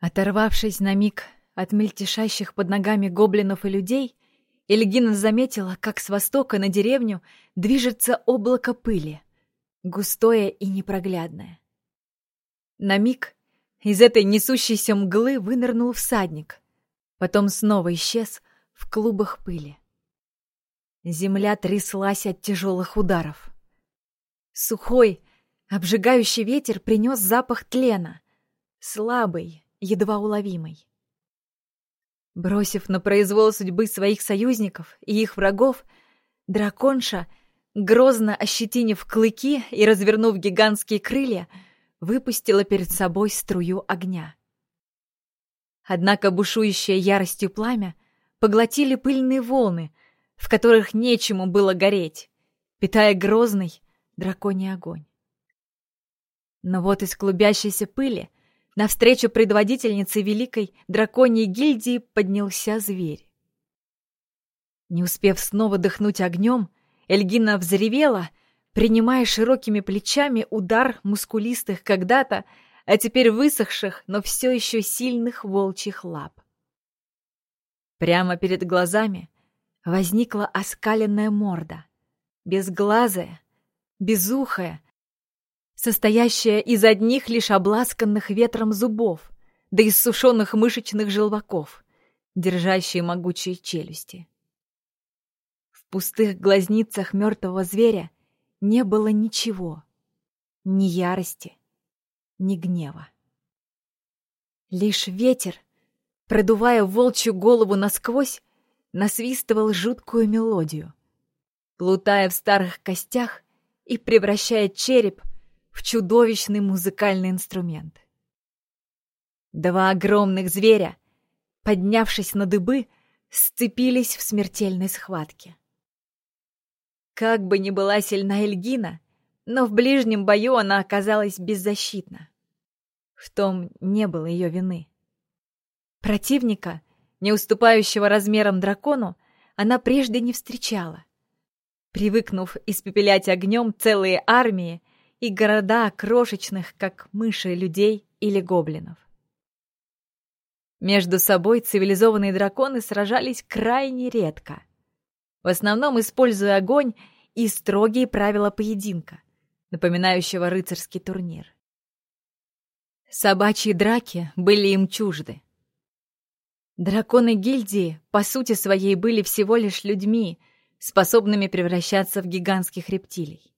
Оторвавшись на миг от мельтешащих под ногами гоблинов и людей, Эльгина заметила, как с востока на деревню движется облако пыли, густое и непроглядное. На миг из этой несущейся мглы вынырнул всадник, потом снова исчез в клубах пыли. Земля тряслась от тяжелых ударов. Сухой, обжигающий ветер принес запах тлена, слабый, едва уловимый. Бросив на произвол судьбы своих союзников и их врагов, драконша, грозно ощетинив клыки и развернув гигантские крылья, выпустила перед собой струю огня. Однако бушующее яростью пламя поглотили пыльные волны, в которых нечему было гореть, питая грозный драконий огонь. Но вот из клубящейся пыли навстречу предводительнице великой драконьей гильдии поднялся зверь. Не успев снова дыхнуть огнем, Эльгина взревела, принимая широкими плечами удар мускулистых когда-то, а теперь высохших, но все еще сильных волчьих лап. Прямо перед глазами возникла оскаленная морда, безглазая, безухая, состоящая из одних лишь обласканных ветром зубов, да из сушеных мышечных желваков, держащие могучие челюсти. В пустых глазницах мертвого зверя не было ничего, ни ярости, ни гнева. Лишь ветер, продувая волчью голову насквозь, насвистывал жуткую мелодию, плутая в старых костях и превращая череп в чудовищный музыкальный инструмент. Два огромных зверя, поднявшись на дыбы, сцепились в смертельной схватке. Как бы ни была сильна Эльгина, но в ближнем бою она оказалась беззащитна. В том не было ее вины. Противника, не уступающего размерам дракону, она прежде не встречала. Привыкнув испепелять огнем целые армии и города крошечных, как мыши, людей или гоблинов. Между собой цивилизованные драконы сражались крайне редко, в основном используя огонь и строгие правила поединка, напоминающего рыцарский турнир. Собачьи драки были им чужды. Драконы гильдии, по сути своей, были всего лишь людьми, способными превращаться в гигантских рептилий.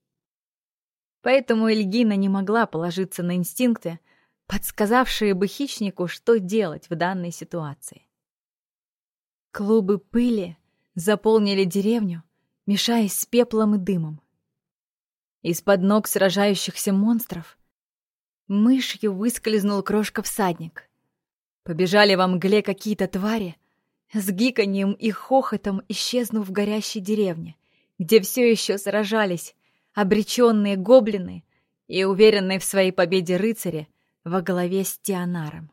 Поэтому Эльгина не могла положиться на инстинкты, подсказавшие бы хищнику, что делать в данной ситуации. Клубы пыли заполнили деревню, мешаясь с пеплом и дымом. Из-под ног сражающихся монстров мышью выскользнул крошка-всадник. Побежали во мгле какие-то твари, с гиканьем и хохотом исчезнув в горящей деревне, где все еще сражались обреченные гоблины и уверенные в своей победе рыцари во главе с Тианаром.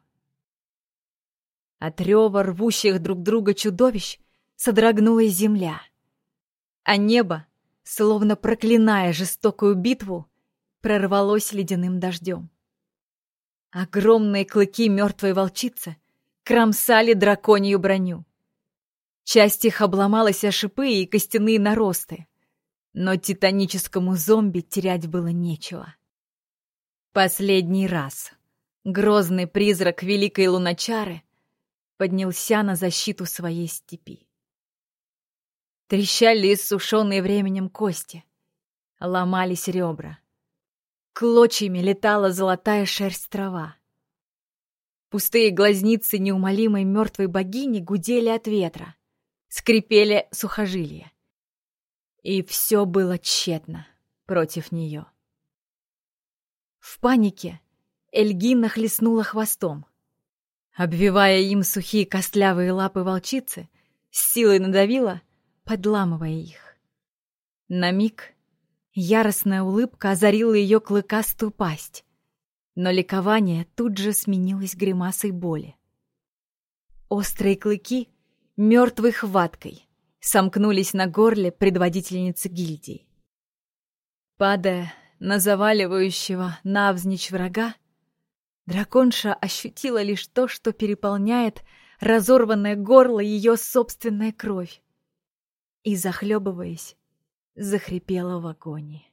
От рева рвущих друг друга чудовищ содрогнулась земля, а небо, словно проклиная жестокую битву, прорвалось ледяным дождем. Огромные клыки мертвой волчицы кромсали драконью броню. Часть их обломалась о шипы и костяные наросты, но титаническому зомби терять было нечего. Последний раз грозный призрак Великой Луначары поднялся на защиту своей степи. Трещали иссушенные временем кости, ломались ребра. Клочьями летала золотая шерсть трава. Пустые глазницы неумолимой мертвой богини гудели от ветра, скрипели сухожилия. И все было тщетно против нее. В панике Эльгина хлестнула хвостом. Обвивая им сухие костлявые лапы волчицы, с силой надавила, подламывая их. На миг Яростная улыбка озарила ее клыкастую пасть, но ликование тут же сменилось гримасой боли. Острые клыки мертвой хваткой сомкнулись на горле предводительницы гильдии. Падая на заваливающего навзничь врага, Драконша ощутила лишь то, что переполняет разорванное горло ее собственная кровь. И, захлебываясь, захрипела в агонии.